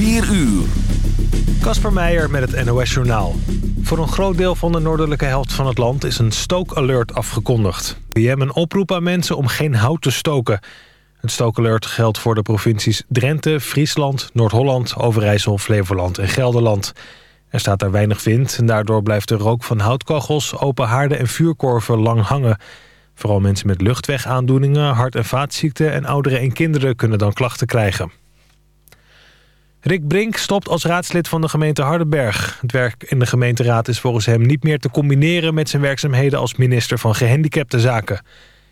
4 uur. Kasper Meijer met het NOS-journaal. Voor een groot deel van de noordelijke helft van het land is een stookalert afgekondigd. Die hebben een oproep aan mensen om geen hout te stoken. Het stookalert geldt voor de provincies Drenthe, Friesland, Noord-Holland, Overijssel, Flevoland en Gelderland. Er staat daar weinig wind en daardoor blijft de rook van houtkachels, open haarden en vuurkorven lang hangen. Vooral mensen met luchtwegaandoeningen, hart- en vaatziekten en ouderen en kinderen kunnen dan klachten krijgen. Rick Brink stopt als raadslid van de gemeente Hardenberg. Het werk in de gemeenteraad is volgens hem niet meer te combineren... met zijn werkzaamheden als minister van Gehandicaptenzaken.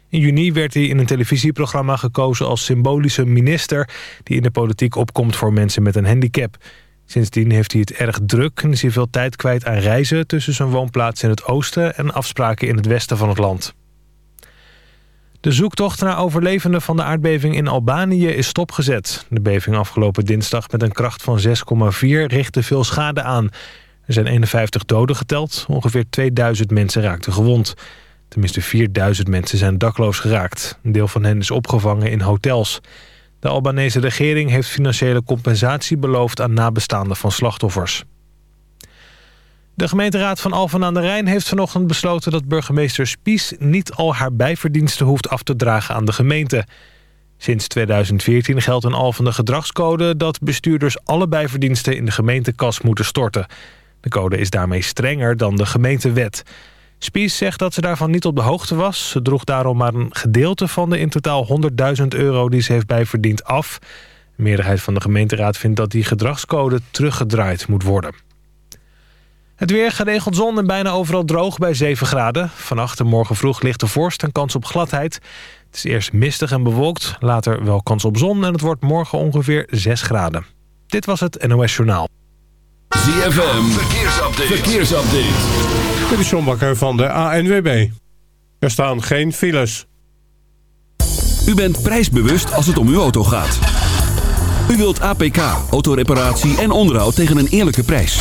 In juni werd hij in een televisieprogramma gekozen als symbolische minister... die in de politiek opkomt voor mensen met een handicap. Sindsdien heeft hij het erg druk en is hij veel tijd kwijt aan reizen... tussen zijn woonplaats in het oosten en afspraken in het westen van het land. De zoektocht naar overlevenden van de aardbeving in Albanië is stopgezet. De beving afgelopen dinsdag met een kracht van 6,4 richtte veel schade aan. Er zijn 51 doden geteld, ongeveer 2000 mensen raakten gewond. Tenminste 4000 mensen zijn dakloos geraakt. Een deel van hen is opgevangen in hotels. De Albanese regering heeft financiële compensatie beloofd aan nabestaanden van slachtoffers. De gemeenteraad van Alphen aan de Rijn heeft vanochtend besloten... dat burgemeester Spies niet al haar bijverdiensten hoeft af te dragen aan de gemeente. Sinds 2014 geldt een Alphen de gedragscode... dat bestuurders alle bijverdiensten in de gemeentekas moeten storten. De code is daarmee strenger dan de gemeentewet. Spies zegt dat ze daarvan niet op de hoogte was. Ze droeg daarom maar een gedeelte van de in totaal 100.000 euro... die ze heeft bijverdiend af. De meerderheid van de gemeenteraad vindt dat die gedragscode teruggedraaid moet worden. Het weer geregeld zon en bijna overal droog bij 7 graden. Vannacht en morgen vroeg ligt de vorst en kans op gladheid. Het is eerst mistig en bewolkt, later wel kans op zon... en het wordt morgen ongeveer 6 graden. Dit was het NOS Journaal. ZFM, verkeersupdate. verkeersupdate. Dit is John Bakker van de ANWB. Er staan geen files. U bent prijsbewust als het om uw auto gaat. U wilt APK, autoreparatie en onderhoud tegen een eerlijke prijs.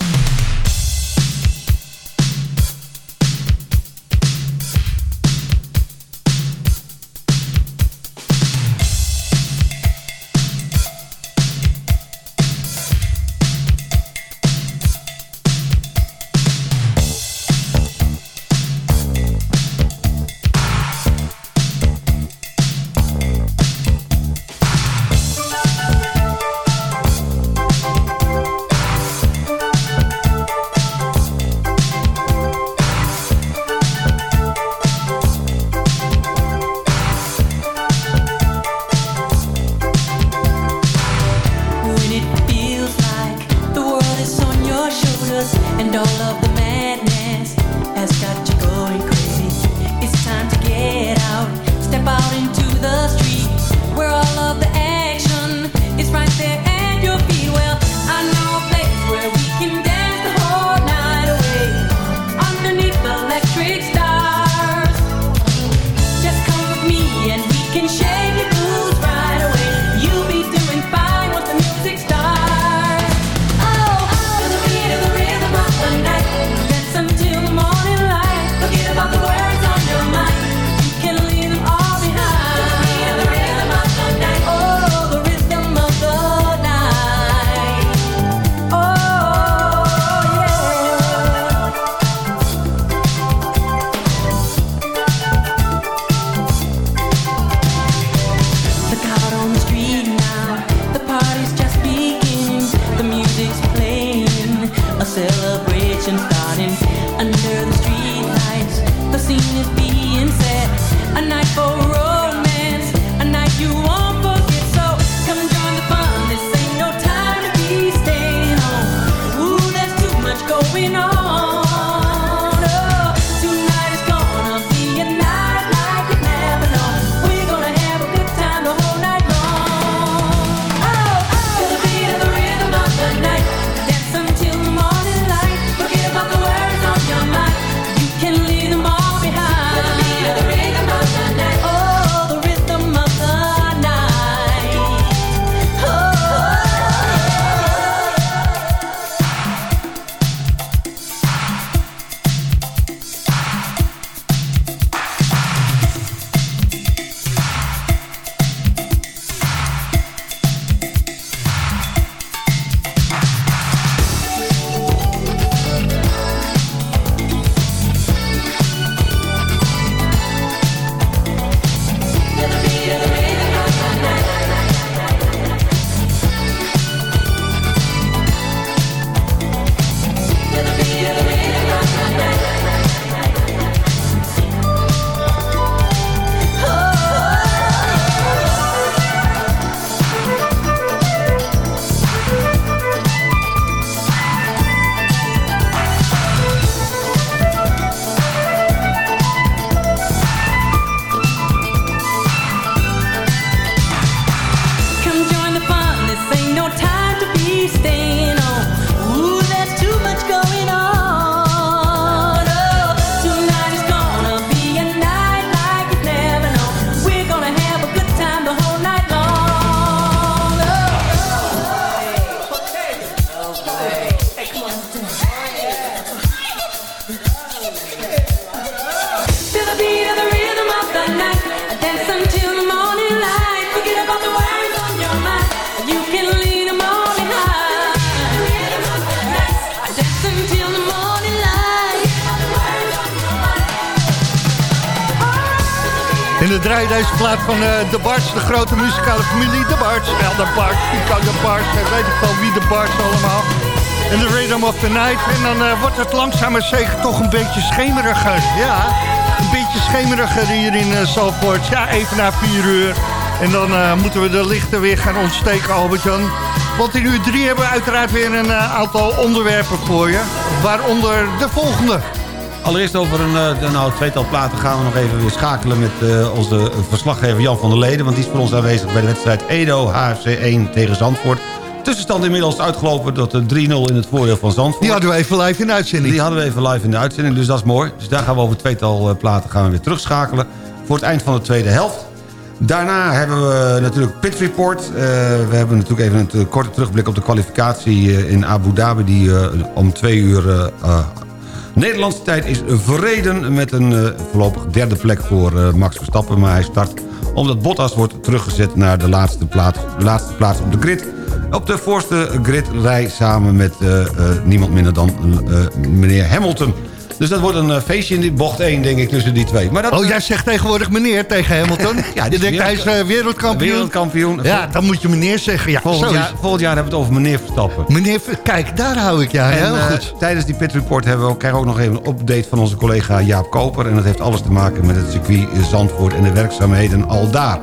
Grote muzikale familie. De Barts, wel de Barts, Pico de Barts, en weet ik wel wie de Barts allemaal. En de Rhythm of the Night. En dan eh, wordt het langzaam maar zeker toch een beetje schemeriger. Ja, een beetje schemeriger hier in uh. Ja, even na vier uur. En dan eh, moeten we de lichten weer gaan ontsteken, Albert-Jan. Want in uur drie hebben we uiteraard weer een aantal onderwerpen voor je. Waaronder de volgende. Allereerst over een uh, nou, tweetal platen gaan we nog even weer schakelen met uh, onze verslaggever Jan van der Leden. Want die is voor ons aanwezig bij de wedstrijd Edo HFC 1 tegen Zandvoort. Tussenstand inmiddels uitgelopen tot 3-0 in het voordeel van Zandvoort. Die hadden we even live in de uitzending. Die hadden we even live in de uitzending, dus dat is mooi. Dus daar gaan we over een tweetal uh, platen gaan we weer terugschakelen. Voor het eind van de tweede helft. Daarna hebben we natuurlijk Pit Report. Uh, we hebben natuurlijk even een korte terugblik op de kwalificatie in Abu Dhabi... die om twee uur Nederlandse tijd is verreden met een uh, voorlopig derde plek voor uh, Max Verstappen. Maar hij start omdat Bottas wordt teruggezet naar de laatste plaats, laatste plaats op de grid. Op de voorste gridrij samen met uh, niemand minder dan meneer Hamilton. Dus dat wordt een feestje in die bocht 1, denk ik, tussen die twee. Maar dat, oh, jij zegt tegenwoordig meneer tegen Hamilton? ja, je denkt hij is uh, wereldkampioen? Wereldkampioen. Ja, dan moet je meneer zeggen. Ja, volgend, jaar, volgend jaar hebben we het over meneer Verstappen. Meneer, kijk, daar hou ik ja, heel uh, goed. Tijdens die pit report hebben we ook, krijgen we ook nog even een update van onze collega Jaap Koper. En dat heeft alles te maken met het circuit Zandvoort en de werkzaamheden al daar.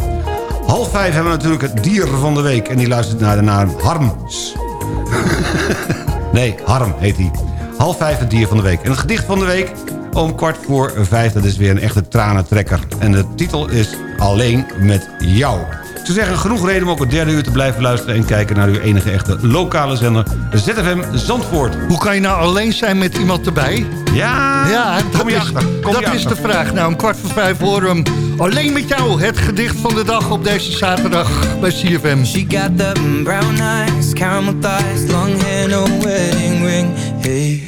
Half vijf hebben we natuurlijk het dier van de week. En die luistert naar de naam Harms. nee, Harm heet hij. Half vijf het dier van de week. En het gedicht van de week om kwart voor vijf. Dat is weer een echte tranentrekker. En de titel is Alleen met jou. Zou zeggen, genoeg reden om ook het derde uur te blijven luisteren... en kijken naar uw enige echte lokale zender, ZFM Zandvoort. Hoe kan je nou alleen zijn met iemand erbij? Ja, ja dat, kom je is, achter. Kom dat je is achter. de vraag. Nou, om kwart voor vijf horen we hem. Alleen met jou, het gedicht van de dag op deze zaterdag bij CFM. She got the brown eyes, caramel thighs, long hair, no wedding ring. Hey,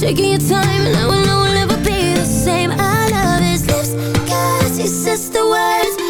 taking your time, and I we'll never be the same. I love his lips, cause he says the words.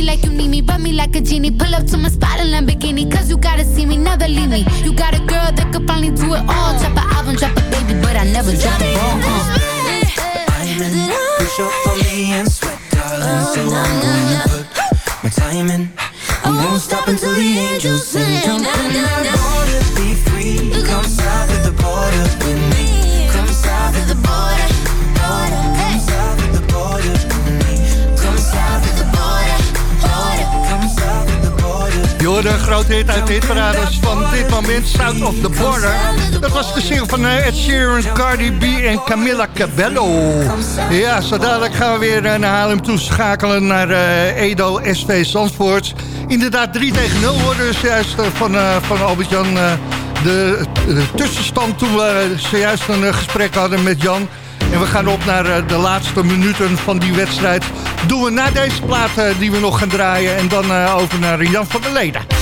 Me like you need me, rub me like a genie. Pull up to my spot in Lamborghini, cause you gotta see me, never leave me. You got a girl that could finally do it all. Drop an album, drop a baby, but I never drop a ball. Uh. I'm in. Push up on me and sweat, darling. So I'm gonna put my time in. I won't stop until the angels sing. Jump in that water, be free. Come south of the border with me. Come south of the border. Je een grote hit uit de hitparades van dit moment, South of the Border. Dat was de single van eh, Ed Sheeran, Cardi B en Camilla Cabello. Ja, zo dadelijk gaan we weer eh, naar Haarlem toe schakelen naar eh, Edo SV Zandvoort. Inderdaad, 3 tegen 0 worden dus juist van, van Albert-Jan de, de tussenstand toen we zojuist een gesprek hadden met Jan. En we gaan op naar eh, de laatste minuten van die wedstrijd. Doen we na deze plaat eh, die we nog gaan draaien. En dan eh, over naar Jan van der Leden.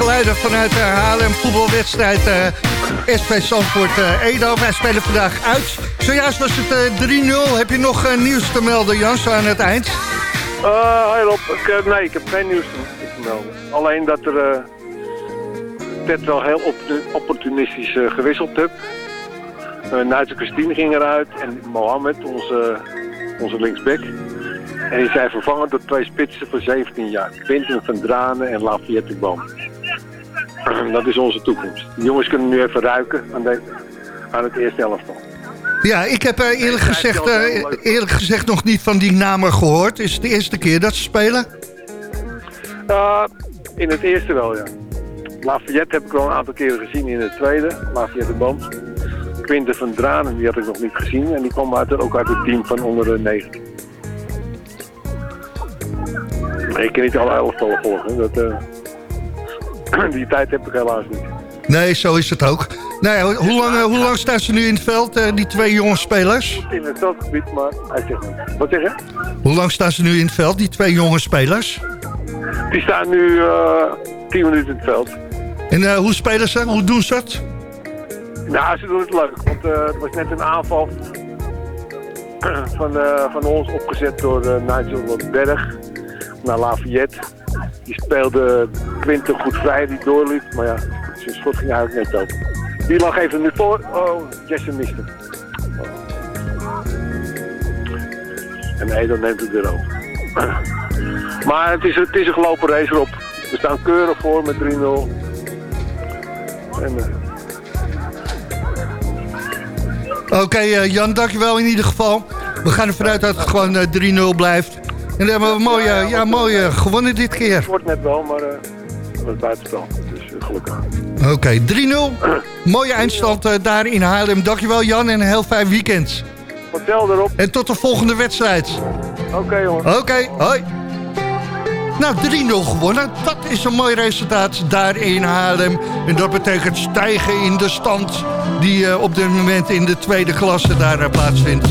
Geluiden vanuit de Haarlem voetbalwedstrijd eh SV Zandvoort eh Edo. Wij spelen vandaag uit. Zojuist was het eh 3-0. Heb je nog eh, nieuws te melden, Jans, aan het eind? Eh, hi Rob, ik, eh, nee, ik heb geen nieuws te, melden. Alleen dat er eh Ted wel heel op- opportunistisch eh, gewisseld heb. Uh, Nuitse Christine ging eruit en Mohammed, onze, onze linksback. En die zijn vervangen door twee spitsen van 17 jaar. Quinten van Dranen en Lafayette Boom. Dat is onze toekomst. De jongens kunnen nu even ruiken aan, de, aan het eerste elftal. Ja, ik heb eh, eerlijk, gezegd, eh, eerlijk gezegd nog niet van die namen gehoord. Is het de eerste keer dat ze spelen? Uh, in het eerste wel, ja. Lafayette heb ik wel een aantal keren gezien in het tweede. Lafayette Boom. Quinten van Dranen, die had ik nog niet gezien. En die kwam uit, ook uit het team van onder de 19. Nee, ik kan niet alle elftallen volgen. Dat, eh, die tijd heb ik helaas niet. Nee, zo is het ook. Nou ja, hoe, lang, eh, hoe lang staan ze nu in het veld, eh, die twee jonge spelers? In het veldgebied, maar hij zegt niet. Wat zeg je? Hoe lang staan ze nu in het veld, die twee jonge spelers? Die staan nu eh 10 minuten in het veld. En hoe spelen ze? Hoe doen ze het? Nou, ze doen het leuk, want het was net een aanval van, van ons opgezet door Nigel Berg naar Lafayette. Die speelde Quinten goed vrij, die doorliep, maar ja, zijn schot ging eigenlijk net open. Die lag even nu voor. Oh, Jesse mist hem. En Edo neemt het weer over. Maar het is, het is een gelopen race erop. We staan keurig voor met 3-0. En, eh, Oké, eh, Jan, dankjewel in ieder geval. We gaan ervan uit dat het gewoon eh, 3-0 blijft. En dan hebben we mooi, eh, ja, mooi eh, gewonnen dit keer. Het wordt net wel, maar eh dat was buitenspel. Dus eh, gelukkig. Oké, 3-0. Mooie eindstand eh, daar in Haarlem. Dankjewel Jan en een heel fijn weekend. Vertel erop. En tot de volgende wedstrijd. Oké jongen. Oké, hoi. Nou, 3-0 gewonnen. Dat is een mooi resultaat daar in Haarlem. En dat betekent stijgen in de stand die eh, op dit moment in de tweede klasse daar eh, plaatsvindt.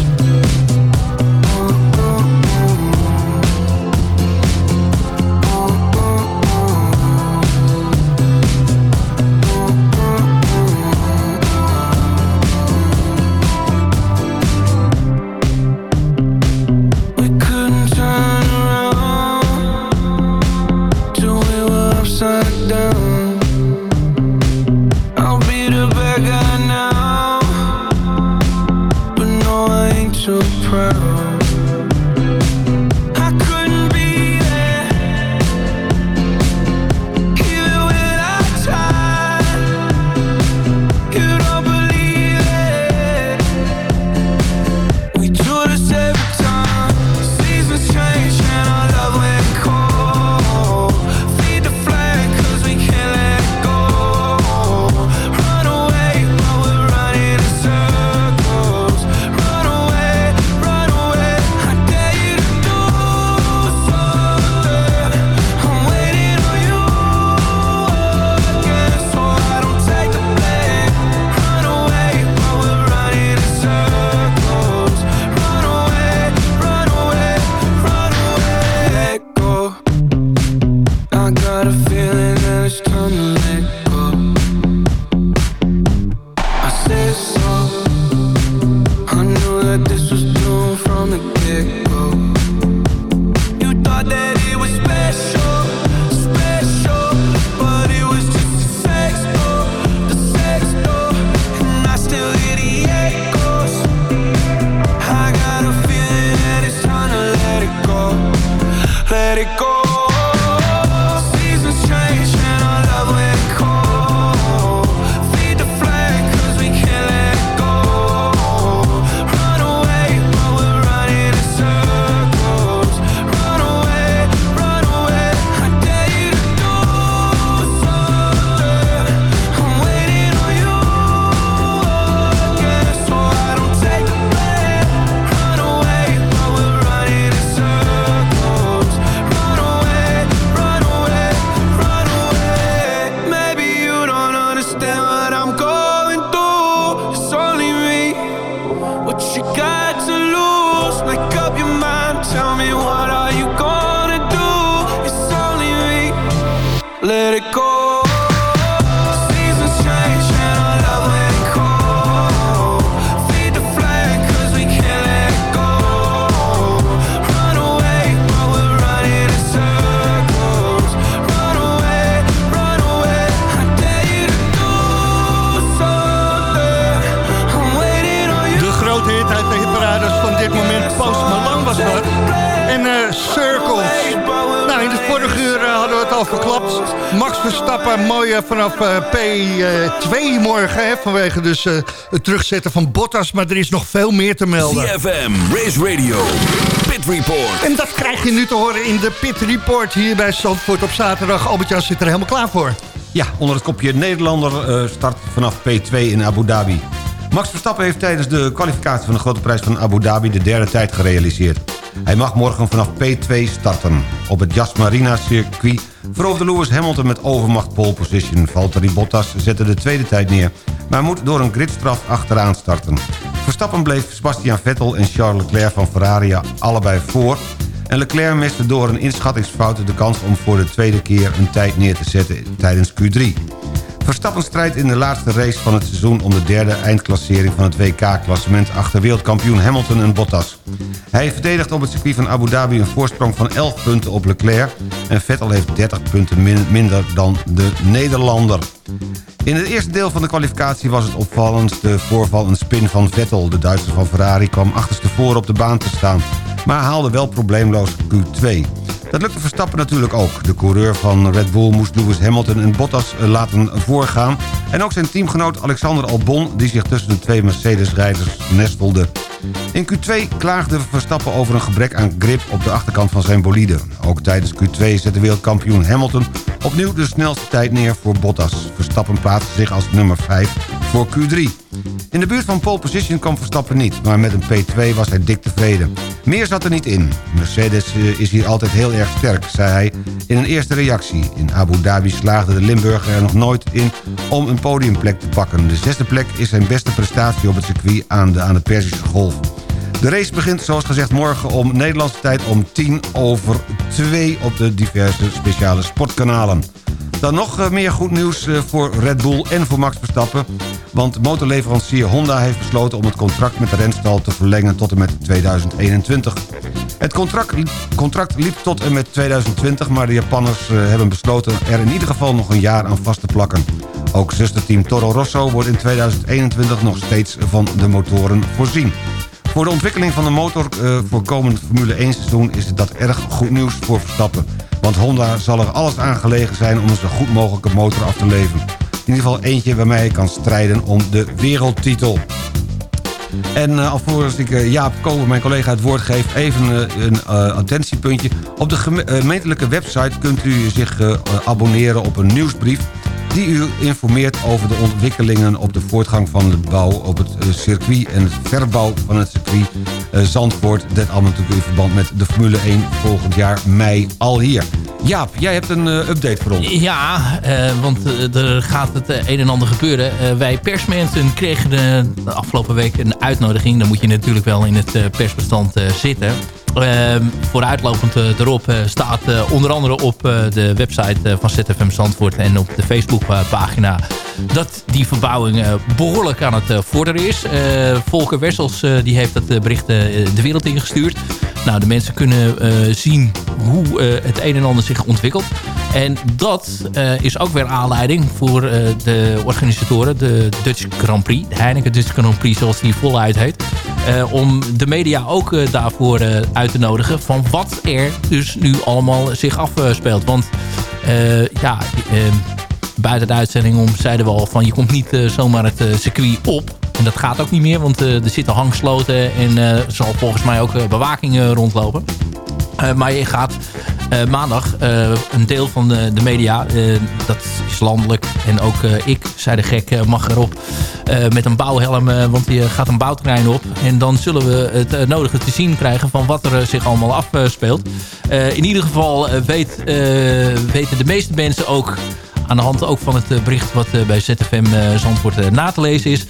P2 eh, morgen. Hè, vanwege dus eh, het terugzetten van Bottas. Maar er is nog veel meer te melden. CFM Race Radio, Pit Report. En dat krijg je nu te horen in de Pit Report hier bij Zandvoort op zaterdag. Albert-Jan zit er helemaal klaar voor. Ja, onder het kopje Nederlander eh, start vanaf P2 in Abu Dhabi. Max Verstappen heeft tijdens de kwalificatie van de grote prijs van Abu Dhabi de derde tijd gerealiseerd. Hij mag morgen vanaf P2 starten. Op het Jasmarina-circuit veroverde Lewis Hamilton met overmacht pole position. Valtteri Bottas zette de tweede tijd neer, maar moet door een gridstraf achteraan starten. Verstappen bleef Sebastian Vettel en Charles Leclerc van Ferrari allebei voor... En Leclerc miste door een inschattingsfout de kans om voor de tweede keer een tijd neer te zetten tijdens Q3. Verstappen strijdt in de laatste race van het seizoen om de derde eindklassering van het WK-klassement achter wereldkampioen Hamilton en Bottas. Hij verdedigt op het circuit van Abu Dhabi een voorsprong van 11 punten op Leclerc en Vettel heeft 30 punten min- minder dan de Nederlander. In het eerste deel van de kwalificatie was het opvallendste voorval een spin van Vettel. De Duitser van Ferrari kwam achterstevoren op de baan te staan, maar haalde wel probleemloos Q2. Dat lukte Verstappen natuurlijk ook. De coureur van Red Bull moest Lewis Hamilton en Bottas eh, laten voorgaan. En ook zijn teamgenoot Alexander Albon, die zich tussen de twee Mercedes-rijders nestelde. In Q2 klaagde Verstappen over een gebrek aan grip op de achterkant van zijn bolide. Ook tijdens Q2 zette wereldkampioen Hamilton opnieuw de snelste tijd neer voor Bottas. Verstappen plaatste zich als nummer 5 voor Q3. In de buurt van pole position kwam Verstappen niet, maar met een P2 was hij dik tevreden. Meer zat er niet in. Mercedes eh, is hier altijd heel erg sterk, zei hij in een eerste reactie. In Abu Dhabi slaagde de Limburger er nog nooit in om een podiumplek te pakken. De zesde plek is zijn beste prestatie op het circuit aan de, aan de Perzische Golf. De race begint zoals gezegd morgen om Nederlandse tijd om 10 over 2 op de diverse speciale sportkanalen. Dan nog eh, meer goed nieuws eh, voor Red Bull en voor Max Verstappen. Want motorleverancier Honda heeft besloten om het contract met de renstal te verlengen tot en met 2021. Het contract, contract liep tot en met 2020, maar de Japanners eh, hebben besloten er in ieder geval nog een jaar aan vast te plakken. Ook zusterteam Toro Rosso wordt in 2021 nog steeds van de motoren voorzien. Voor de ontwikkeling van de motor eh, voor komend Formule 1 seizoen is dat erg goed nieuws voor Verstappen. Want Honda zal er alles aan gelegen zijn om een zo goed mogelijke motor af te leveren. In ieder geval eentje waarmee hij kan strijden om de wereldtitel. En eh, alvorens ik eh, Jaap Koper, mijn collega, het woord geef... even een attentiepuntje. Op de geme- gemeentelijke website kunt u zich abonneren op een nieuwsbrief... die u informeert over de ontwikkelingen op de voortgang van de bouw op het eh, circuit... en het verbouw van het circuit eh, Zandvoort. Dit allemaal natuurlijk in verband met de Formule 1 volgend jaar mei al hier. Jaap, jij hebt een eh, update voor ons. Ja, want er gaat het een en ander gebeuren. Wij persmensen kregen de, afgelopen week een uitnodiging. Dan moet je natuurlijk wel in het persbestand zitten. Ehm, vooruitlopend eh, erop eh, staat eh, onder andere op de website van ZFM Zandvoort... en op de Facebookpagina dat die verbouwing eh, behoorlijk aan het eh, vorderen is. Eh, Volker Wessels die heeft dat bericht de wereld ingestuurd. Nou, de mensen kunnen zien hoe het een en ander zich ontwikkelt. En dat is ook weer aanleiding voor de organisatoren, de Dutch Grand Prix, de Heineken Dutch Grand Prix zoals die voluit heet. om de media ook daarvoor uit te nodigen van wat er dus nu allemaal zich afspeelt. Want ja, buiten de uitzending om zeiden we al van je komt niet eh, zomaar het eh, circuit op. En dat gaat ook niet meer, want eh, er zitten hangsloten en er zal volgens mij ook bewaking rondlopen. Maar je gaat maandag een deel van de, de media, dat is landelijk en ook ik, zei de gek, mag erop met een bouwhelm, want je gaat een bouwterrein op. En dan zullen we het nodige te zien krijgen van wat er zich allemaal afspeelt. In ieder geval weet, weten de meeste mensen ook aan de hand ook van het eh, bericht wat eh, bij ZFM eh, Zandvoort na te lezen is.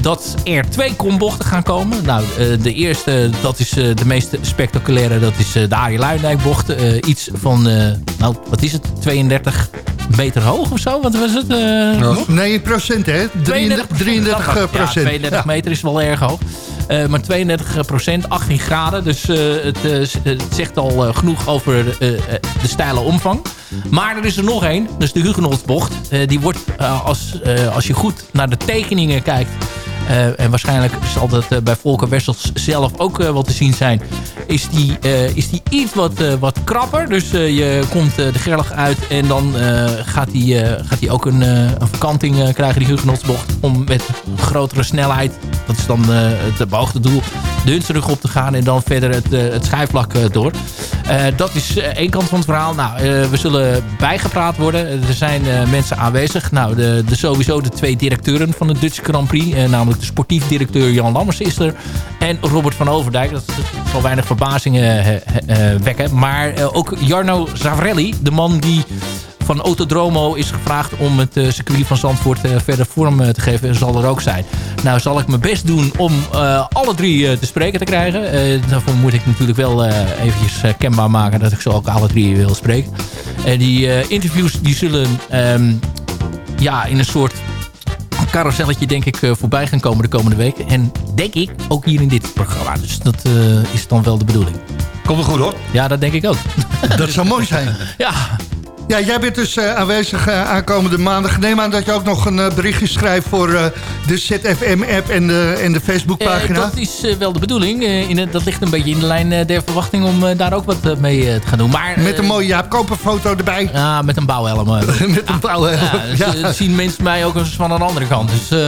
dat er twee kombochten gaan komen. Nou, de eerste, dat is de meest spectaculaire. Dat is de Arie Luijendijk-bocht. Iets van, nou, wat is het? 32 meter hoog of zo? Wat was het? nog? Nee, procent hè? 33, 33 Ja, procent. 32 Ja. meter is wel erg hoog. Eh, maar 32 procent, 18 graden. Dus eh, het, eh, het zegt al genoeg over de steile omvang. Maar er is er nog één. Dat is de Hugenotbocht. Die wordt, als, als je goed naar de tekeningen kijkt... eh, en waarschijnlijk zal dat eh, bij Volker Wessels zelf ook eh, wel te zien zijn... is die, is die iets wat, wat krapper. Dus je komt de Gerlach uit en dan gaat gaat die ook een, een verkanting krijgen, die Hugenotsbocht. Om met grotere snelheid, dat is dan het beoogde doel, de Hunsrug op te gaan. En dan verder het, het schijfvlak door. Dat is één kant van het verhaal. Nou, we zullen bijgepraat worden. Er zijn mensen aanwezig. Nou, de, de, sowieso de twee directeuren van de Dutch Grand Prix. eh, de sportief directeur Jan Lammers is er. En Robert van Overdijk. Dat zal weinig verbazingen eh, eh, wekken. Maar eh, ook Jarno Zavrelli, de man die van Autodromo is gevraagd om het circuit van Zandvoort verder vorm te geven. Zal er ook zijn. Nou zal ik mijn best doen om alle drie te spreken te krijgen. Daarvoor moet ik natuurlijk wel eventjes kenbaar maken dat ik zo ook alle drie wil spreken. En die interviews die zullen ehm, ja, in een soort carouselletje denk ik eh, voorbij gaan komen de komende weken. En denk ik ook hier in dit programma. Dus dat eh, is dan wel de bedoeling. Komt het goed hoor. Ja, dat denk ik ook. Dat zou mooi zijn. Ja. Ja, jij bent dus eh, aanwezig eh, aankomende maandag. Neem aan dat je ook nog een eh, berichtje schrijft voor de ZFM-app en de, en de Facebookpagina. Dat is wel de bedoeling. In het, dat ligt een beetje in de lijn der verwachting om daar ook wat mee te gaan doen. Maar, Met een mooie Jaap Koper foto erbij. Ja, met een bouwhelm. met een bouwhelm. Ja, dus, Ja. zien mensen mij ook eens van een andere kant. Dus,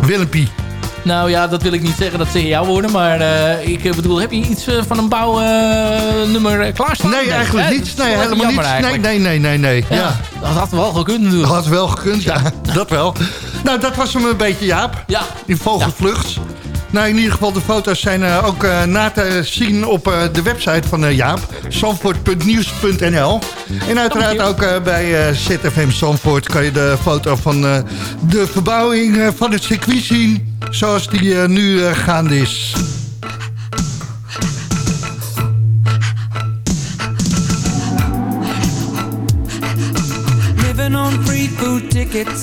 Willempie. Nou ja, dat wil ik niet zeggen. Dat zeggen jouw woorden. Maar eh, ik eh, bedoel, heb je iets eh, van een bouwnummer klaarstaan? Nee, eigenlijk hè? niet. Dat is Nee, helemaal niet. Nee, nee, nee, nee, nee. Ja, Ja. Dat had wel gekund natuurlijk. Dat had wel gekund, ja. Dat wel. Nou, dat was hem een beetje, Jaap. Ja. In vogelvlucht. Nou, in ieder geval, de foto's zijn eh, ook eh, na te zien op eh, de website van Jaap. Zandvoort.nieuws.nl En uiteraard ook bij ZFM Zandvoort kan je de foto van de verbouwing van het circuit zien. Zoals die nu gaande is. Living on free food tickets.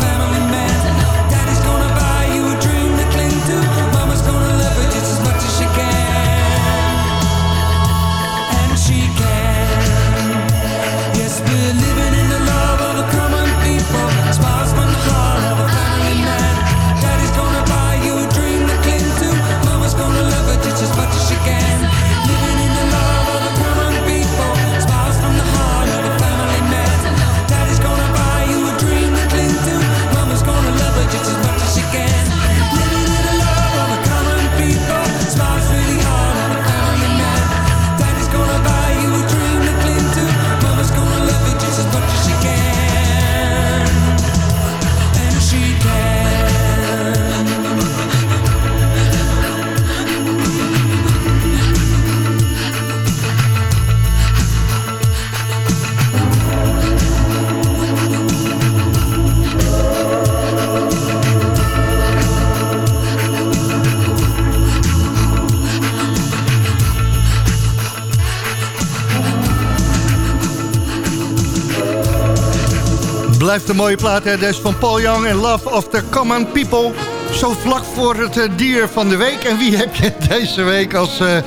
Blijft een mooie plaat, hè? Deze van Paul Young en Love of the Common People. Zo vlak voor het eh, dier van de week. En wie heb je deze week als eh,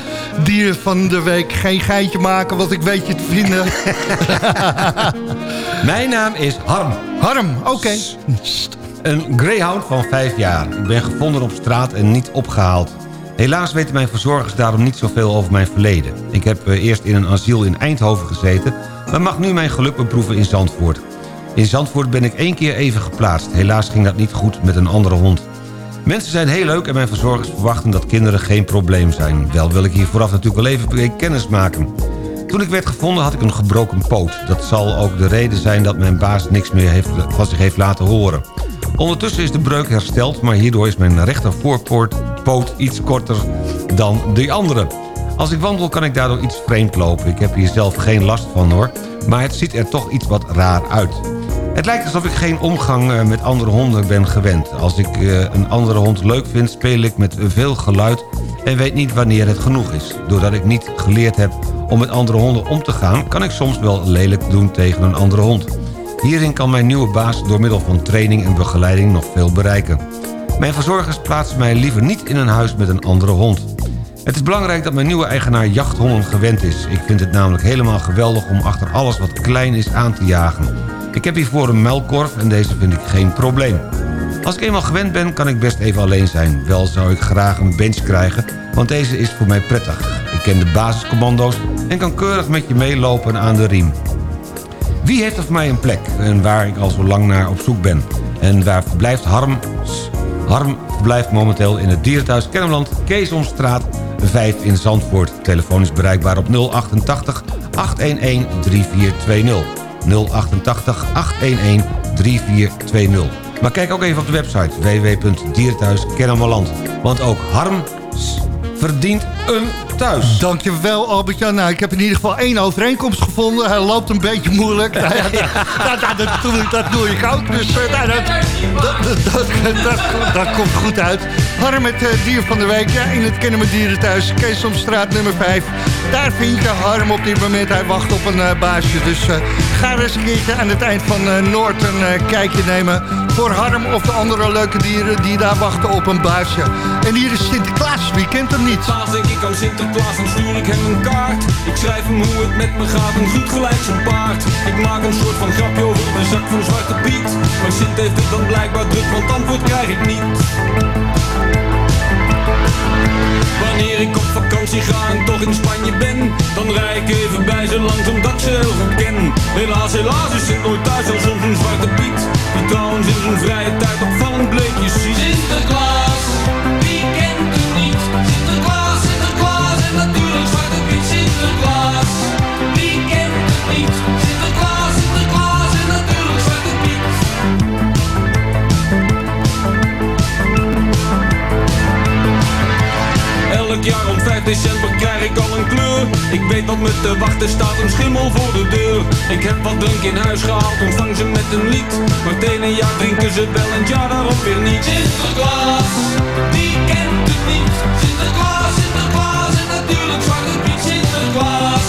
dier van de week? Geen geintje maken, want ik weet je te vinden. Mijn naam is Harm. Harm, oké. Een greyhound van vijf jaar. Ik ben gevonden op straat en niet opgehaald. Helaas weten mijn verzorgers daarom niet zoveel over mijn verleden. Ik heb eh, eerst in een asiel in Eindhoven gezeten... maar mag nu mijn geluk beproeven in Zandvoort. In Zandvoort ben ik één keer even geplaatst. Helaas ging dat niet goed met een andere hond. Mensen zijn heel leuk en mijn verzorgers verwachten dat kinderen geen probleem zijn. Wel wil ik hier vooraf natuurlijk wel even kennis maken. Toen ik werd gevonden had ik een gebroken poot. Dat zal ook de reden zijn dat mijn baas niks meer heeft, van zich heeft laten horen. Ondertussen is de breuk hersteld, maar hierdoor is mijn rechter voorpoot iets korter dan de andere. Als ik wandel kan ik daardoor iets vreemd lopen. Ik heb hier zelf geen last van hoor, maar het ziet er toch iets wat raar uit. Het lijkt alsof ik geen omgang eh, met andere honden ben gewend. Als ik eh, een andere hond leuk vind, speel ik met veel geluid... en weet niet wanneer het genoeg is. Doordat ik niet geleerd heb om met andere honden om te gaan... kan ik soms wel lelijk doen tegen een andere hond. Hierin kan mijn nieuwe baas door middel van training en begeleiding nog veel bereiken. Mijn verzorgers plaatsen mij liever niet in een huis met een andere hond. Het is belangrijk dat mijn nieuwe eigenaar jachthonden gewend is. Ik vind het namelijk helemaal geweldig om achter alles wat klein is aan te jagen. Ik heb hiervoor een muilkorf en deze vind ik geen probleem. Als ik eenmaal gewend ben, kan ik best even alleen zijn. Wel zou ik graag een bench krijgen, want deze is voor mij prettig. Ik ken de basiscommando's en kan keurig met je meelopen aan de riem. Wie heeft er voor mij een plek en waar ik al zo lang naar op zoek ben? En waar verblijft Harm? Harm verblijft momenteel in het dierenthuis Kennemerland, Keesomstraat 5 in Zandvoort. Telefoon is bereikbaar op 088 811 3420. 088 811 3420. Maar kijk ook even op de website www.dierenthuiskennemerland. Want ook Harm verdient een thuis. Dankjewel Albert-Jan. Nou, ik heb in ieder geval één overeenkomst gevonden. Hij loopt een beetje moeilijk. Nou ja, dat, dat, dat, doe, ik- dat doe ik ook. Dus eh, nou, dat, dat, dat- dat komt goed uit. Harm het eh, dier van de week. Ja, in het Kennemer Dierenthuis. Keesomstraat nummer 5. Daar vind je Harm op dit moment. Hij wacht op een eh, baasje. Dus eh, ga eens een keertje aan het eind van eh, Noord een kijkje nemen. Voor Harm of de andere leuke dieren die daar wachten op een baasje. En hier is Sinterklaas. Wie kent hem niet? Denk ik aan Sinterklaas, dan stuur ik hem een kaart. Ik schrijf hem hoe het met me gaat en goed gelijk zijn paard. Ik maak een soort van grapje over de zak van Zwarte Piet. Maar Sint heeft het dan blijkbaar druk, want antwoord krijg ik niet. Wanneer ik op vakantie ga en toch in Spanje ben Dan rij ik even bij ze langs omdat ze heel goed ken Helaas, helaas is Sint nooit thuis als soms een zwarte piet Die trouwens in zijn vrije tijd opvallend bleekjes ziet Sinterklaas, wie kent u niet? Sinterklaas, Sinterklaas en natuurlijk zwarte piet Sinterklaas, wie kent het niet? Elk jaar om 5 december krijg ik al een kleur. Ik weet wat me te wachten staat, een schimmel voor de deur. Ik heb wat drank in huis gehaald, ontvang ze met een lied. Maar het jaar drinken ze wel en het jaar daarop weer niet. Sinterklaas, wie kent het niet? Sinterklaas, Sinterklaas en natuurlijk Zwarte Piet. Sinterklaas,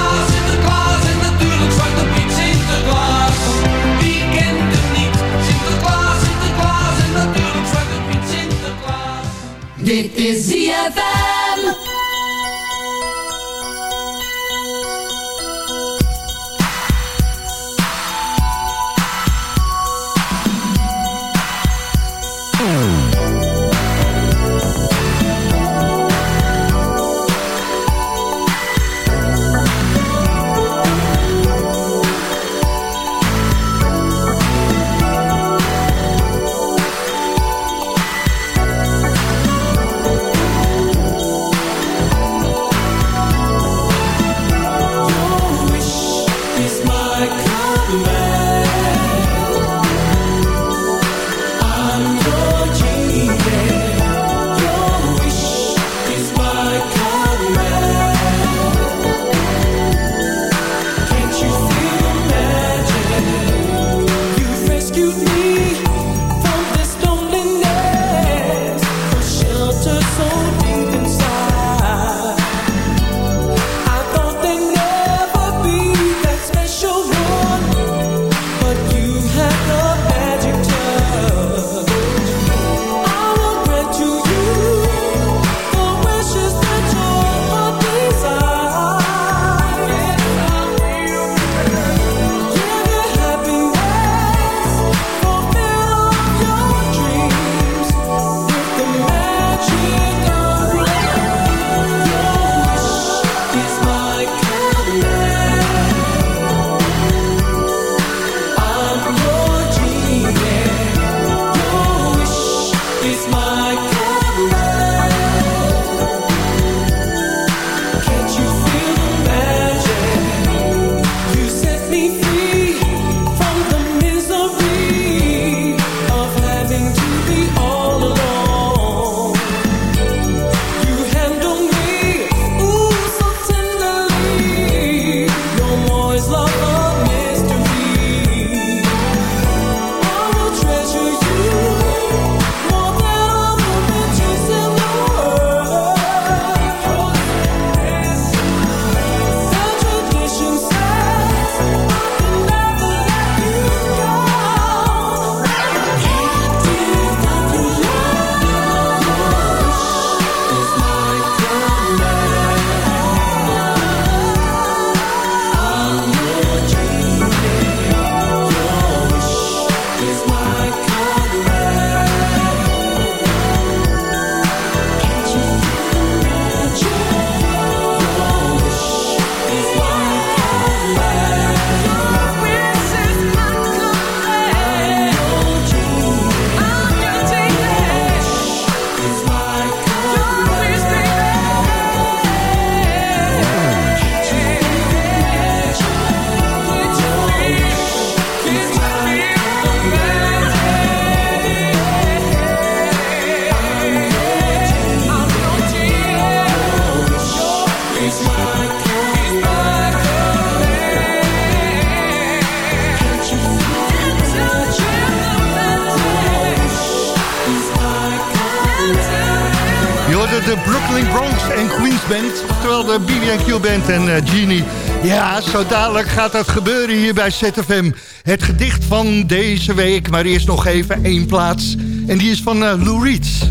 Dit is ZFM. Bent en eh, Genie. Ja, zo dadelijk gaat dat gebeuren hier bij ZFM. Het gedicht van deze week, maar eerst nog even één plaats. En die is van eh, Lou Reed.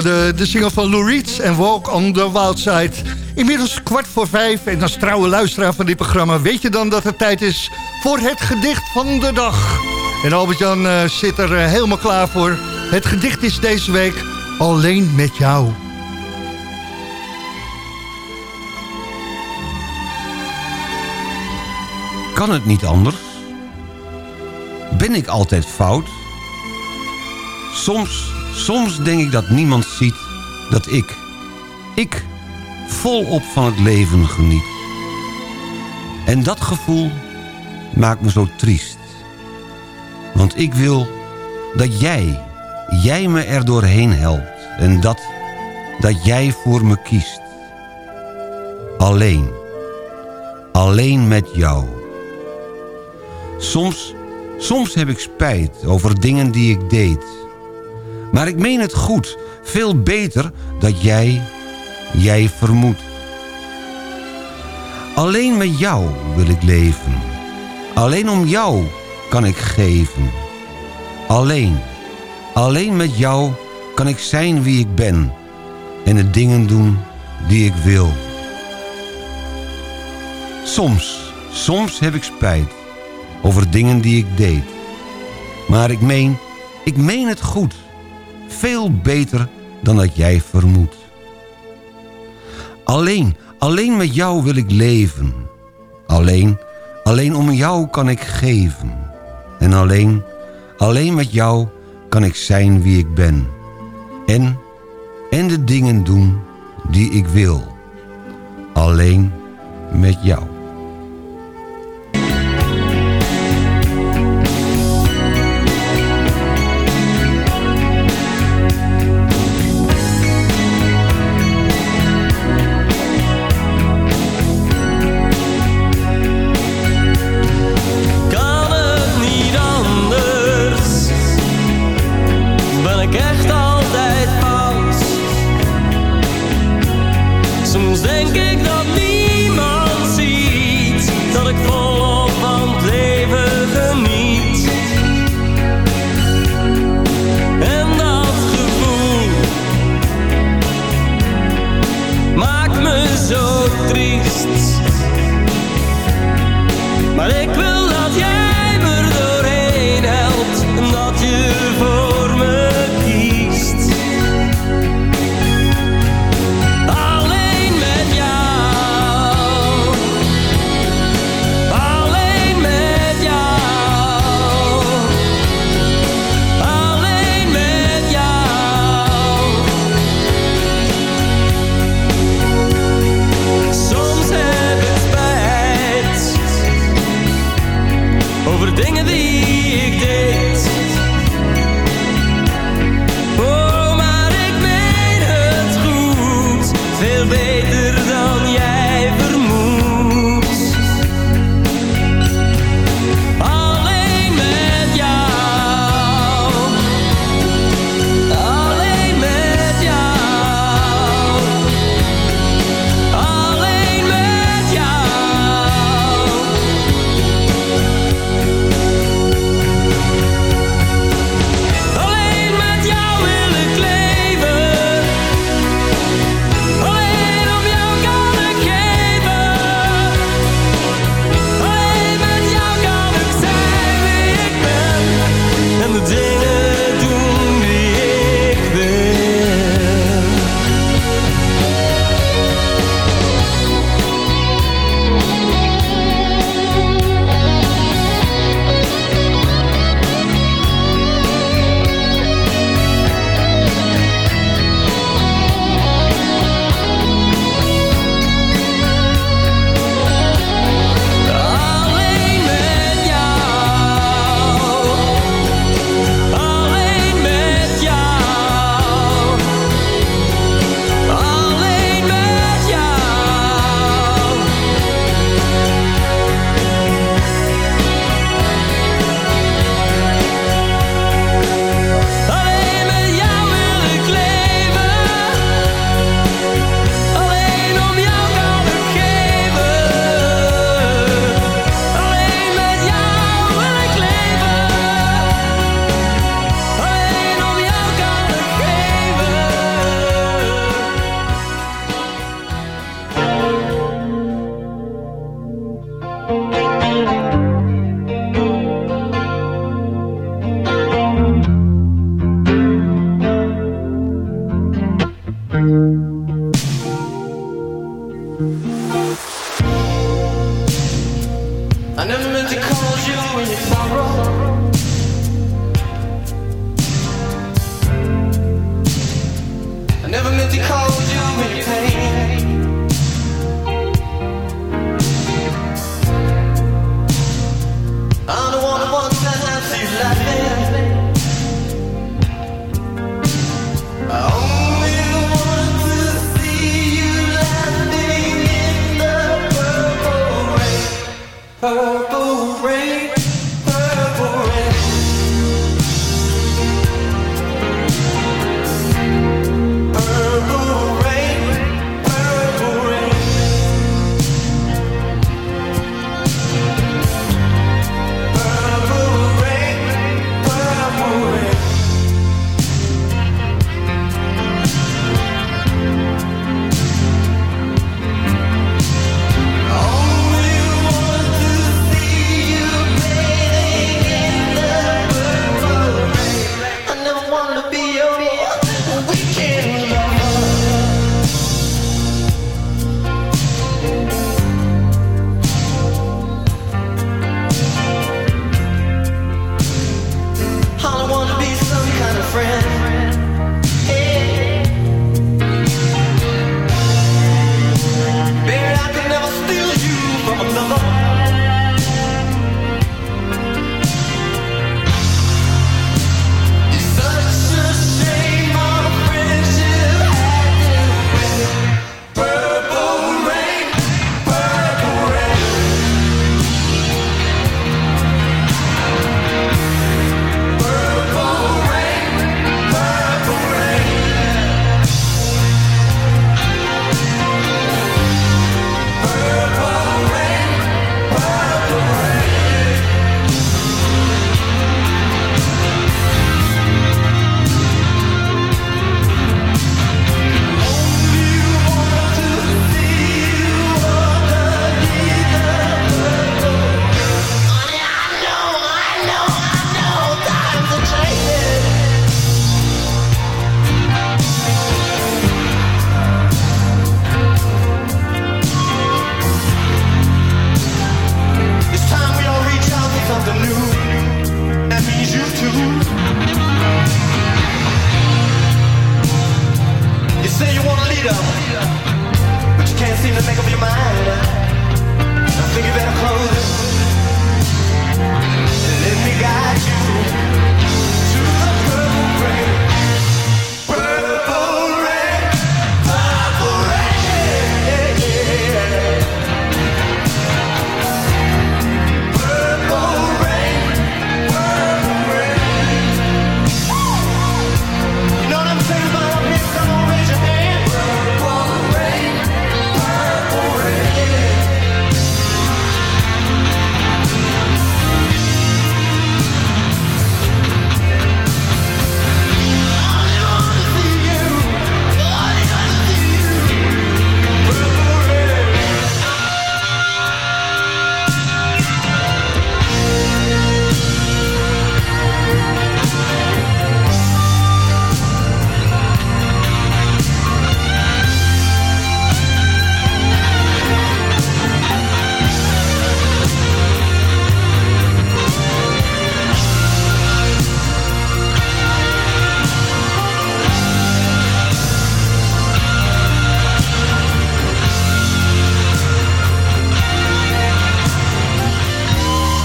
de, de single van Lou Reed en Walk on the Wild Side. Inmiddels kwart voor vijf en als trouwe luisteraar van dit programma... weet je dan dat het tijd is voor het gedicht van de dag. En Albert-Jan eh, zit er eh, helemaal klaar voor. Het gedicht is deze week Alleen met jou. Kan het niet anders? Ben ik altijd fout? Soms, soms denk ik dat niemand ziet dat ik, ik, volop van het leven geniet. En dat gevoel maakt me zo triest. Want ik wil dat jij, jij me er doorheen helpt. En dat, dat jij voor me kiest. Alleen, alleen met jou. Soms, soms heb ik spijt over dingen die ik deed. Maar ik meen het goed, veel beter dat jij, jij vermoedt. Alleen met jou wil ik leven. Alleen om jou kan ik geven. Alleen, alleen met jou kan ik zijn wie ik ben. En de dingen doen die ik wil. Soms, soms heb ik spijt over dingen die ik deed. Maar ik meen, ik meen het goed. Veel beter dan dat jij vermoedt. Alleen, alleen met jou wil ik leven. Alleen, alleen om jou kan ik geven. En alleen, alleen met jou kan ik zijn wie ik ben. En, en de dingen doen die ik wil. Alleen met jou.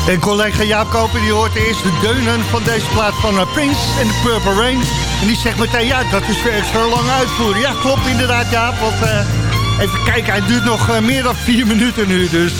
En collega Jaap Koper die hoort eerst de deunen van deze plaat van uh, Prince en de Purple Rain. En die zegt meteen, ja, dat is weer extra lang uitvoeren. Ja, klopt inderdaad, Jaap. Want uh, even kijken, hij duurt nog uh, meer dan vier minuten nu. Dus,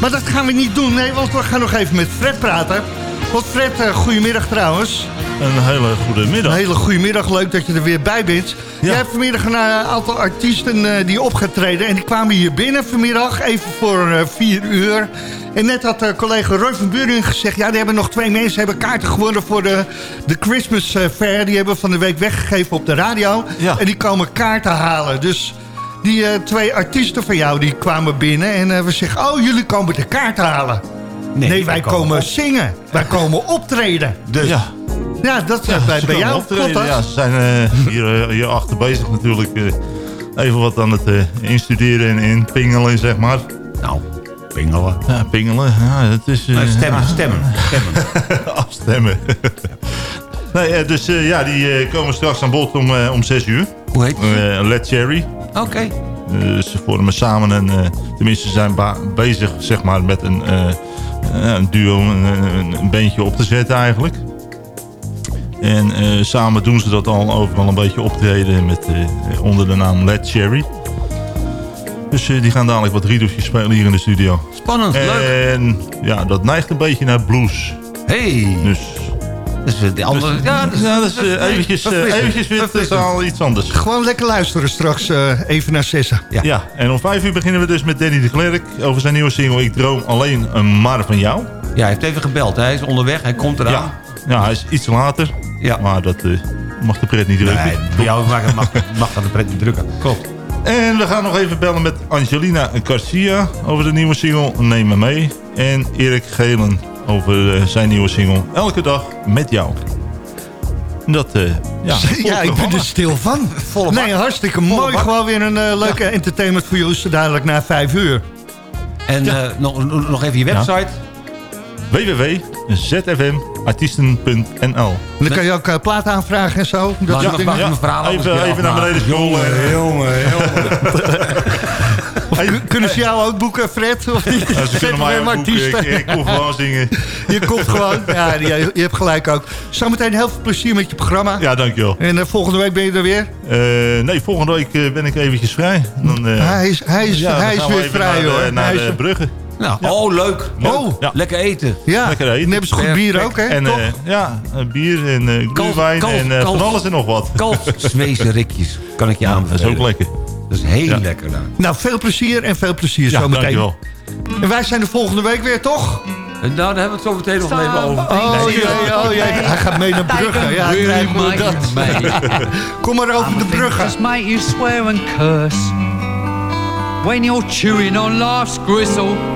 maar dat gaan we niet doen, nee, want we gaan nog even met Fred praten. Want Fred, goedemiddag trouwens. Een hele goede middag. Een hele goede middag, leuk dat je er weer bij bent. Ja. Jij hebt vanmiddag een aantal artiesten die opgetreden... en die kwamen hier binnen vanmiddag, even voor vier uur... En net had collega Roy van Buren gezegd... ja, die hebben nog twee mensen hebben kaarten gewonnen voor de, de Christmas Fair. Die hebben we van de week weggegeven op de radio. Ja. En die komen kaarten halen. Dus die uh, twee artiesten van jou die kwamen binnen. En we zeggen, oh, jullie komen de kaart halen. Nee, nee wij komen, komen zingen. Wij komen optreden. Dus... Ja. Ja, dat ja, bij, bij jou. Ja, ze zijn hier, hier achter bezig natuurlijk. even wat aan het instuderen en inpingelen, zeg maar. Nou, Pingelen. Ja, pingelen. Ja, het is, uh, stemmen, stemmen, stemmen. Afstemmen. nee, dus uh, ja, die uh, komen straks aan bod om, om 6 uur. Hoe heet het? Led Cherry. Oké. Okay. Ze vormen samen een... tenminste, ze zijn bezig zeg maar, met een, een duo, een, een, een beentje op te zetten eigenlijk. En samen doen ze dat al overal een beetje optreden met, onder de naam Led Cherry. Dus uh, die gaan dadelijk wat riedeltjes spelen hier in de studio. Spannend, en, leuk. En ja, dat neigt een beetje naar blues. Hey. Dus... Dus de andere, dus, ja, dus, ja, dus uh, eventjes, uh, eventjes weer het al iets anders. Gewoon lekker luisteren straks uh, even naar Sessa. Ja. ja, en om vijf uur beginnen we dus met Danny de Klerk over zijn nieuwe single Ik Droom Alleen een Maar van Jou. Ja, hij heeft even gebeld. Hij is onderweg, hij komt eraan. Ja, ja hij is iets later. Ja. Maar dat mag de pret niet drukken. Nee, bij jou mag, mag, mag dat de pret niet drukken. Klopt. En we gaan nog even bellen met Angelina Garcia over de nieuwe single Neem me mee. En Erik Gelen over zijn nieuwe single Elke dag met jou. Dat, uh, ja, ja ik ben er stil van. Volle nee, hartstikke Volle mooi. Bak. Gewoon weer een uh, leuke ja. entertainment voor jullie zo dadelijk na vijf uur. En ja. uh, nog, nog even je website. Ja. www.zfmartiesten.nl Dan kan je ook uh, plaat aanvragen en zo. Dat ja, mag, ja. verhaal even, even naar beneden scrollen. Jongen, jongen, jongen. kunnen ze jou ook boeken, Fred? Of niet? Ja, ze kunnen mij ook boeken. Ik, ik kom gewoon zingen. Je komt gewoon. Ja, je, je hebt gelijk ook. Zometeen heel veel plezier met je programma. Ja, dankjewel. En uh, volgende week ben je er weer? Uh, nee, volgende week ben ik eventjes vrij. Dan, hij is, hij is, ja, hij is weer vrij, naar hoor. De, naar de Brugge. Nou, ja. Oh, leuk. Oh, ja. lekker eten. Ja, lekker eten. En hebben ze goed bier ook, hè? En, uh, ja, bier en uh, glühwein en uh, van alles en nog wat. Kalfswezenrikjes kan ik je aanbevelen. Dat is ook lekker. Dat is heel ja. lekker daar. Nou, veel plezier en veel plezier ja, zometeen. dankjewel. En wij zijn de volgende week weer, toch? Nou, daar hebben we het zo meteen nog even over. Oh, nee, jee, oh jee, hij gaat mee naar Brugge. Ja, dat. Kom maar over de Brugge. Just make you swear and curse. When you're chewing on life's gristle.